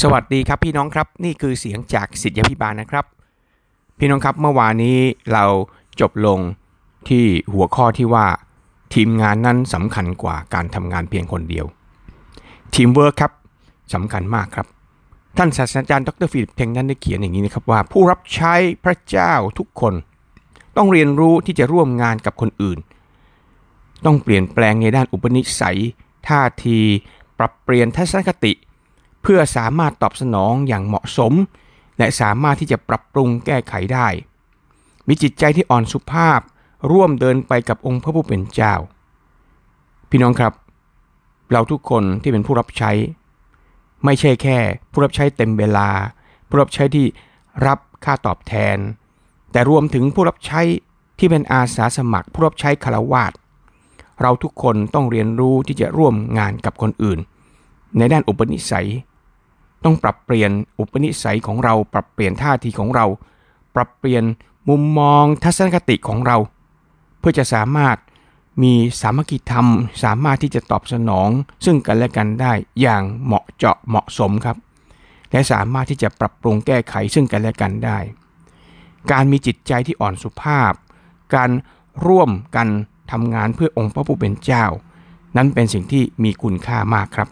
สวัสดีครับพี่น้องครับนี่คือเสียงจากศิษยาภิบาลนะครับ พี่น้องครับเมื่อวานนี้เราจบลงที่หัวข้อที่ว่า ทีมงานนั้นสำคัญกว่าการทำงานเพียงคนเดียวทีมเวิร์คครับสำคัญมากครับ ท่านศาสตราจารย์ดรฟิลิปเทงนั้นได้เขียนอย่างนี้นะครับว่า ผู้รับใช้พระเจ้าทุกคน ต้องเรียนรู้ที่จะร่วมงานกับคนอื่น ต้องเปลี่ยนแปลงในด้านอุปนิสัย ท่าที ปรับเปลี่ยนทัศนคติ เพื่อสามารถตอบสนองอย่างเหมาะสม และสามารถที่จะปรับปรุงแก้ไขได้ มีจิตใจที่อ่อนสุภาพ ร่วมเดินไปกับองค์พระผู้เป็นเจ้า พี่น้องครับ เราทุกคนที่เป็นผู้รับใช้ ไม่ใช่แค่ ผู้รับใช้เต็มเวลา ผู้รับใช้ที่รับค่าตอบแทน แต่รวมถึงผู้รับใช้ที่เป็นอาสาสมัคร ผู้รับใช้คารวาสเราทุกคนต้องเรียนรู้ที่จะร่วมงานกับคนอื่น ในด้านอุปนิสัย ต้องปรับเปลี่ยนอุปนิสัยของเรา ปรับเปลี่ยนท่าทีของเรา ปรับเปลี่ยนมุมมองทัศนคติของเรา เพื่อจะสามารถมีสามัคคีธรรม สามารถที่จะตอบสนอง ซึ่งกันและกันได้อย่างเหมาะเจาะเหมาะสมครับ และสามารถที่จะปรับปรุงแก้ไขซึ่งกันและกันได้ การมีจิตใจที่อ่อนสุภาพ การร่วมกันทำงานเพื่อองค์พระผู้เป็นเจ้า นั้นเป็นสิ่งที่มีคุณค่ามากครับ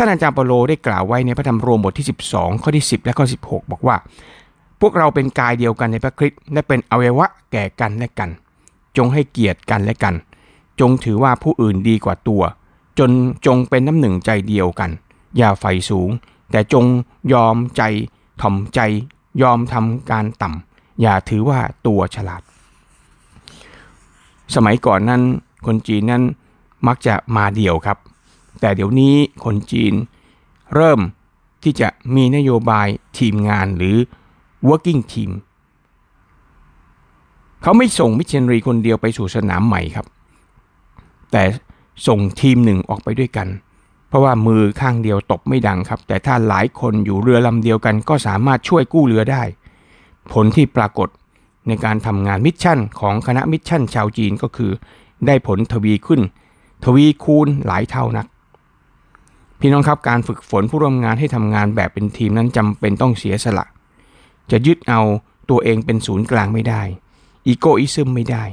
ท่านอาจารย์เปโลได้กล่าวไว้ในพระธรรมโรมบทที่ 12 ข้อที่ 10 และข้อ 16 บอกว่า พวกเราเป็นกายเดียวกันในพระคริสต์และเป็นอวัยวะแก่กันและกัน จงให้เกียรติกันและกัน จงถือว่าผู้อื่นดีกว่าตัว จนจงเป็นน้ำหนึ่งใจเดียวกัน อย่าไฟสูง แต่จงยอมใจถ่อมใจยอมทำการต่ำอย่าถือว่าตัวฉลาด สมัยก่อนนั้นคนจีนนั้นมักจะมาเดี่ยวครับ แต่เดี๋ยวนี้คนจีนเริ่มที่จะมีนโยบายทีมงานหรือ working team เขาไม่ส่งมิชชันนารีคนเดียวไปสู่สนามใหม่ครับ แต่ส่งทีมหนึ่งออกไปด้วยกัน เพราะว่ามือข้างเดียวตบไม่ดังครับ แต่ถ้าหลายคนอยู่เรือลำเดียวกันก็สามารถช่วยกู้เรือได้ ผลที่ปรากฏในการทำงาน mission ของคณะ mission ชาวจีนก็คือ ได้ผลทวีขึ้น ทวีคูณหลายเท่านัก พี่น้องครับการฝึกฝนผู้ร่วมงานให้ทำงานแบบเป็นทีมนั้นจำเป็นต้องเสียสละ จะยึดเอาตัวเองเป็นศูนย์กลางไม่ได้ egoism ไม่ได้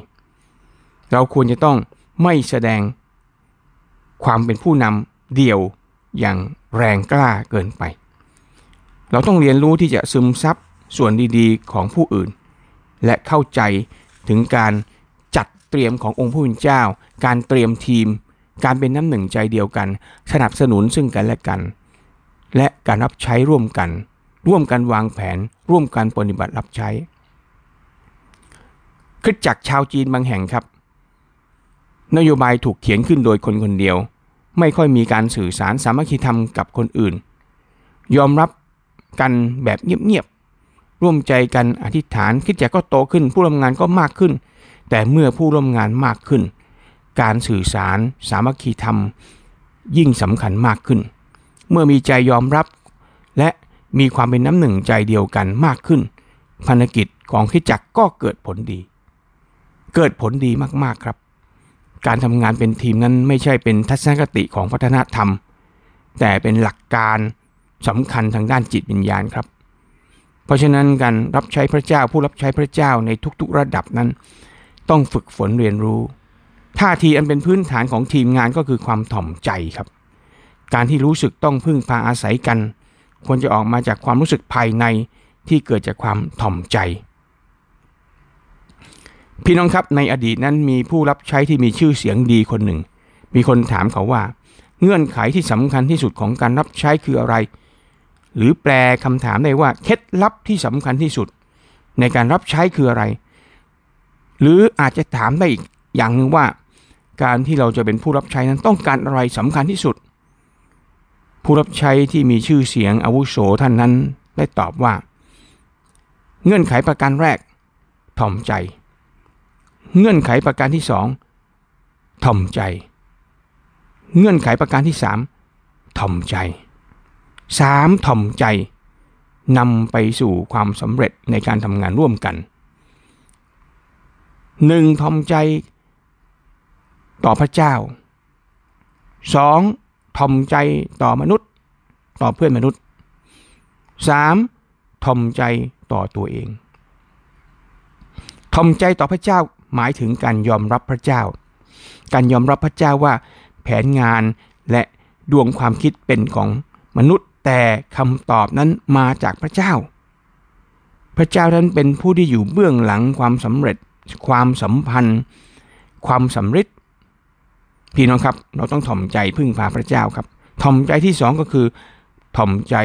เราควรจะต้องไม่แสดงความเป็นผู้นำเดี่ยวอย่างแรงกล้าเกินไป เราต้องเรียนรู้ที่จะซึมซับส่วนดีๆ ของผู้อื่น และเข้าใจถึงการจัดเตรียมขององค์ผู้เป็นเจ้า การเตรียมทีม การเป็นน้ำหนึ่งใจเดียวกัน สนับสนุนซึ่งกันและกัน และการรับใช้ร่วมกัน ร่วมกันวางแผน ร่วมกันปฏิบัติรับใช้คริสตจักชาวจีนบางแห่งครับ นโยบายถูกเขียนขึ้นโดยคนคนเดียว ไม่ค่อยมีการสื่อสารสามัคคีธรรมกับคนอื่น ยอมรับกันแบบเงียบๆร่วมใจกันอธิษฐานคิดจักก็โตขึ้น ผู้ร่วมงานก็มากขึ้น แต่เมื่อผู้ร่วมงานมากขึ้น การสื่อสารสามัคคีธรรม ยิ่งสำคัญมากขึ้น เมื่อมีใจยอมรับ และมีความเป็นน้ำหนึ่งใจเดียวกันมากขึ้นภารกิจของคิดจักก็เกิดผลดี เกิดผลดีมากๆครับ การทำงานเป็นทีมนั้นไม่ใช่เป็นทัศนคติของวัฒนธรรม แต่เป็นหลักการสำคัญทางด้านจิตวิญญาณครับ เพราะฉะนั้นการรับใช้พระเจ้าผู้รับใช้พระเจ้าในทุกๆระดับนั้น ต้องฝึกฝนเรียนรู้ ท่าทีอันเป็นพื้นฐานของทีมงานก็คือความถ่อมใจครับ การที่รู้สึกต้องพึ่งพาอาศัยกัน ควรจะออกมาจากความรู้สึกภายในที่เกิดจากความถ่อมใจ พี่น้องครับในอดีตนั้นมีผู้รับใช้ที่มีชื่อเสียงดีคนหนึ่ง มีคนถามเขาว่า เงื่อนไขที่สำคัญที่สุดของการรับใช้คืออะไร หรือแปลคำถามได้ว่าเคล็ดลับที่สำคัญที่สุด ในการรับใช้คืออะไร หรืออาจจะถามได้อีกอย่างหนึ่งว่า การที่เราจะเป็นผู้รับใช้นั้นต้องการอะไรสำคัญที่สุด ผู้รับใช้ที่มีชื่อเสียงอาวุโสท่านนั้นได้ตอบว่า เงื่อนไขประการแรก ถ่อมใจ เงื่อนไขประการที่สองถ่อมใจ เงื่อนไขประการที่สามถ่อมใจสามถ่อมใจนำไปสู่ความสำเร็จในการทำงานร่วมกันหนึ่งถ่อมใจ ต่อพระเจ้าสองถ่อมใจต่อมนุษย์ ต่อเพื่อนมนุษย์ 3. ทอมใจต่อตัวเองทอมใจต่อพระเจ้าหมายถึงการยอมรับพระเจ้า การยอมรับพระเจ้าว่าแผนงานและดวงความคิดเป็นของมนุษย์แต่คำตอบนั้นมาจากพระเจ้า พระเจ้านั้นเป็นผู้ที่อยู่เบื้องหลังความสำเร็จ ความสัมพันธ์ ความสำเร็จ พี่น้องครับเราต้องถ่อมใจพึ่งพาพระเจ้าครับ ถ่อมใจที่สองก็คือ ถ่อมใจ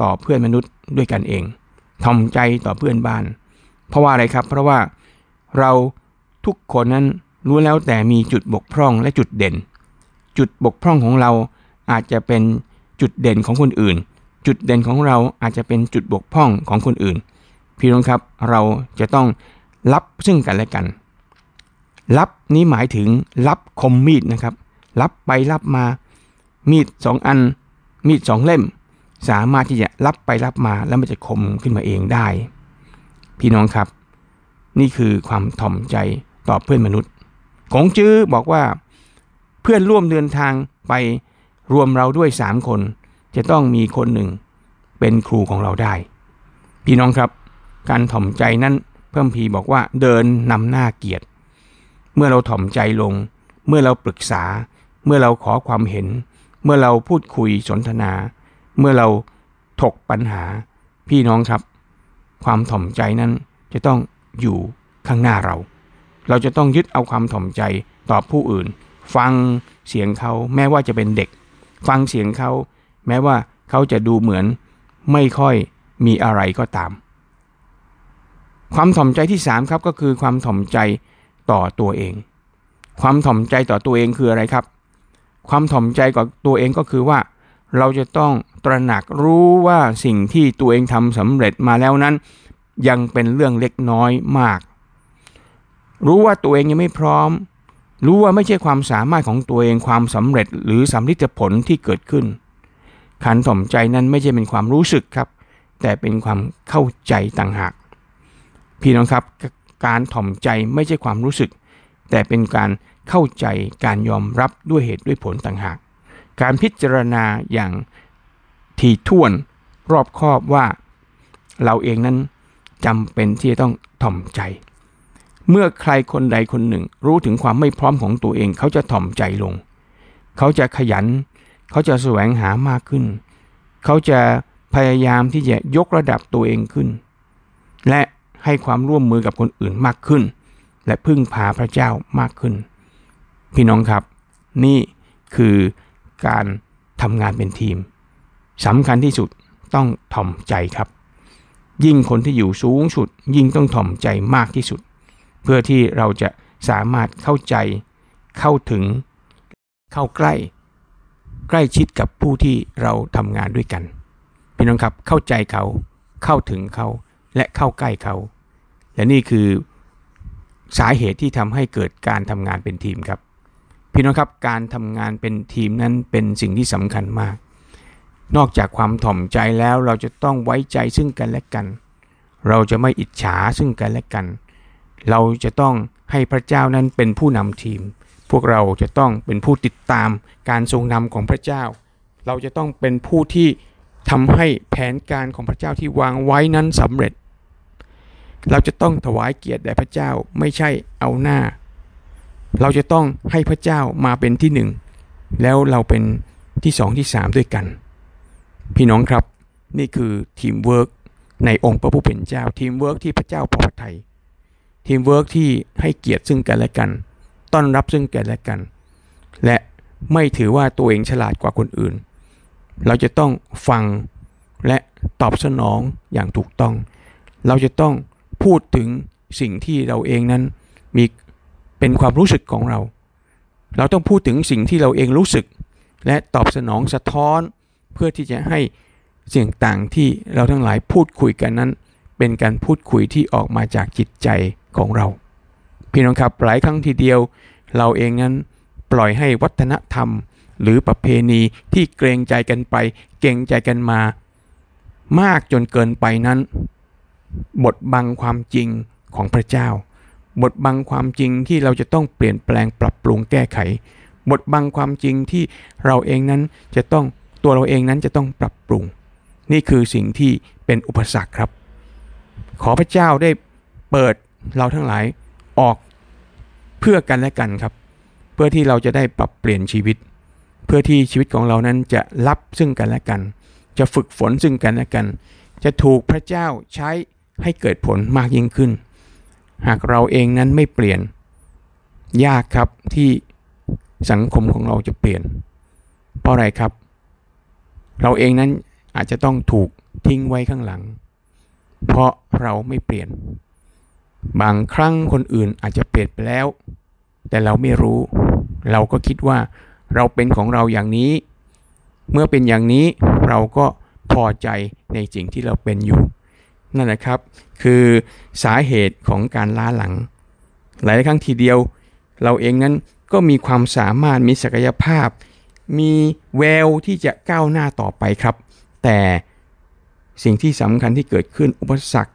ต่อเพื่อนมนุษย์ด้วยกันเอง ถ่อมใจต่อเพื่อนบ้าน เพราะว่าอะไรครับ เพราะว่าเราทุกคนนั้นรู้แล้วแต่มีจุดบกพร่องและจุดเด่น จุดบกพร่องของเราอาจจะเป็นจุดเด่นของคนอื่น จุดเด่นของเราอาจจะเป็นจุดบกพร่องของคนอื่น พี่น้องครับเราจะต้องรับซึ่งกันและกัน รับนี้หมายถึงรับคมมีดนะครับ รับไปรับมามีดสองอัน มีดสองเล่ม สามารถที่จะรับไปรับมาแล้วมันจะคมขึ้นมาเองได้ พี่น้องครับ นี่คือความถ่อมใจต่อเพื่อนมนุษย์ ของจื้อบอกว่าเพื่อนร่วมเดินทางไปรวมเราด้วยสามคน จะต้องมีคนหนึ่งเป็นครูของเราได้ พี่น้องครับ การถ่อมใจนั้นเพิ่มพีบอกว่าเดินนำหน้าเกียรติ เมื่อเราถ่อมใจลง เมื่อเราปรึกษา เมื่อเราขอความเห็น เมื่อเราพูดคุยสนทนา เมื่อเราถกปัญหา พี่น้องครับ ความถ่อมใจนั้นจะต้องอยู่ข้างหน้าเรา เราจะต้องยึดเอาความถ่อมใจต่อผู้อื่น ฟังเสียงเขาแม้ว่าจะเป็นเด็ก ฟังเสียงเขาแม้ว่าเขาจะดูเหมือนไม่ค่อยมีอะไรก็ตาม ความถ่อมใจที่3ครับก็คือความถ่อมใจ ต่อตัวเอง ความถ่อมใจต่อตัวเองคืออะไรครับ ความถ่อมใจกับตัวเองก็คือว่า เราจะต้องตระหนักรู้ว่าสิ่งที่ตัวเองทำสำเร็จมาแล้วนั้น ยังเป็นเรื่องเล็กน้อยมาก รู้ว่าตัวเองยังไม่พร้อม รู้ว่าไม่ใช่ความสามารถของตัวเองความสำเร็จหรือสำลิดผลที่เกิดขึ้นขันถ่อมใจนั้นไม่ใช่เป็นความรู้สึกครับ แต่เป็นความเข้าใจต่างหาก พี่น้องครับ การถ่อมใจไม่ใช่ความรู้สึก แต่เป็นการเข้าใจการยอมรับด้วยเหตุด้วยผลต่างหาก การพิจารณาอย่างถี่ถ้วนรอบคอบว่า เราเองนั้นจำเป็นที่จะต้องถ่อมใจ เมื่อใครคนใดคนหนึ่ง รู้ถึงความไม่พร้อมของตัวเองเขาจะถ่อมใจลง เขาจะขยัน เขาจะแสวงหามากขึ้น เขาจะพยายามที่จะยกระดับตัวเองขึ้น และ ให้ความร่วมมือกับคนอื่นมากขึ้น และพึ่งพาพระเจ้ามากขึ้น พี่น้องครับ นี่คือการทำงานเป็นทีมสำคัญที่สุดต้องถ่อมใจครับ ยิ่งคนที่อยู่สูงสุด ยิ่งต้องถ่อมใจมากที่สุด เพื่อที่เราจะสามารถเข้าใจ เข้าถึง เข้าใกล้ ใกล้ชิดกับผู้ที่เราทำงานด้วยกัน พี่น้องครับเข้าใจเขาเข้าถึงเขา และเข้าใกล้เขา และนี่คือสาเหตุที่ทำให้เกิดการทำงานเป็นทีมครับ พี่น้องครับการทำงานเป็นทีมนั้นเป็นสิ่งที่สำคัญมาก นอกจากความถ่อมใจแล้วเราจะต้องไว้ใจซึ่งกันและกัน เราจะไม่อิจฉาซึ่งกันและกัน เราจะต้องให้พระเจ้านั้นเป็นผู้นำทีม พวกเราจะต้องเป็นผู้ติดตามการทรงนำของพระเจ้า เราจะต้องเป็นผู้ที่ทำให้แผนการของพระเจ้าที่วางไว้นั้นสำเร็จ เราจะต้องถวายเกียรติแด่พระเจ้าไม่ใช่เอาหน้า เราจะต้องให้พระเจ้ามาเป็นที่หนึ่งแล้วเราเป็นที่สองที่สามด้วยกัน พี่น้องครับนี่คือทีมเวิร์กในองค์พระผู้เป็นเจ้าทีมเวิร์กที่พระเจ้าพอพระทัยทีมเวิร์กที่ให้เกียรติซึ่งกันและกัน ต้อนรับซึ่งกันและกัน และไม่ถือว่าตัวเองฉลาดกว่าคนอื่น เราจะต้องฟังและตอบสนองอย่างถูกต้อง เราจะต้อง พูดถึงสิ่งที่เราเองนั้นมีเป็นความรู้สึกของเรา เราต้องพูดถึงสิ่งที่เราเองรู้สึก และตอบสนองสะท้อนเพื่อที่จะให้สิ่งต่างที่เราทั้งหลายพูดคุยกันนั้น เป็นการพูดคุยที่ออกมาจากจิตใจของเรา พี่น้องครับหลายครั้งทีเดียว เราเองนั้นปล่อยให้วัฒนธรรม หรือประเพณีที่เกรงใจกันไป เกรงใจกันมา มากจนเกินไปนั้น บทบังความจริงของพระเจ้าบทบังความจริงที่เราจะต้องเปลี่ยนแปลงปรับปรุงแก้ไขบทบังความจริงที่เราเองนั้นจะต้องตัวเราเองนั้นจะต้องปรับปรุง นี่คือสิ่งที่เป็นอุปสรรคครับ ขอพระเจ้าได้เปิดเราทั้งหลายออกเพื่อกันและกันครับ เพื่อที่เราจะได้ปรับเปลี่ยนชีวิต เพื่อที่ชีวิตของเรานั้นจะรับซึ่งกันและกัน จะฝึกฝนซึ่งกันและกัน จะถูกพระเจ้าใช้ ให้เกิดผลมากยิ่งขึ้น หากเราเองนั้นไม่เปลี่ยน ยากครับที่สังคมของเราจะเปลี่ยน เพราะอะไรครับ เราเองนั้นอาจจะต้องถูกทิ้งไว้ข้างหลัง เพราะเราไม่เปลี่ยน บางครั้งคนอื่นอาจจะเปลี่ยนไปแล้ว แต่เราไม่รู้ เราก็คิดว่าเราเป็นของเราอย่างนี้ เมื่อเป็นอย่างนี้เราก็พอใจในสิ่งที่เราเป็นอยู่ นั่นแหละครับ คือสาเหตุของการล้าหลัง หลายครั้งทีเดียว เราเองนั้นก็มีความสามารถมีศักยภาพ มีแววที่จะก้าวหน้าต่อไปครับ แต่สิ่งที่สำคัญที่เกิดขึ้นอุปสรรค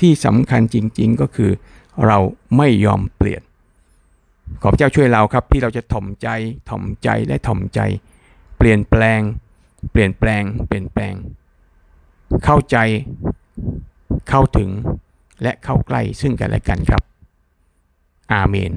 ที่สำคัญจริง ๆ ก็คือ เราไม่ยอมเปลี่ยน ขอพระเจ้าช่วยเราครับที่เราจะถ่อมใจถ่อมใจและถ่อมใจ เปลี่ยนแปลง เปลี่ยนแปลง เปลี่ยนแปลง เข้าใจ เข้าถึงและเข้าใกล้ซึ่งกันและกันครับ อาเมน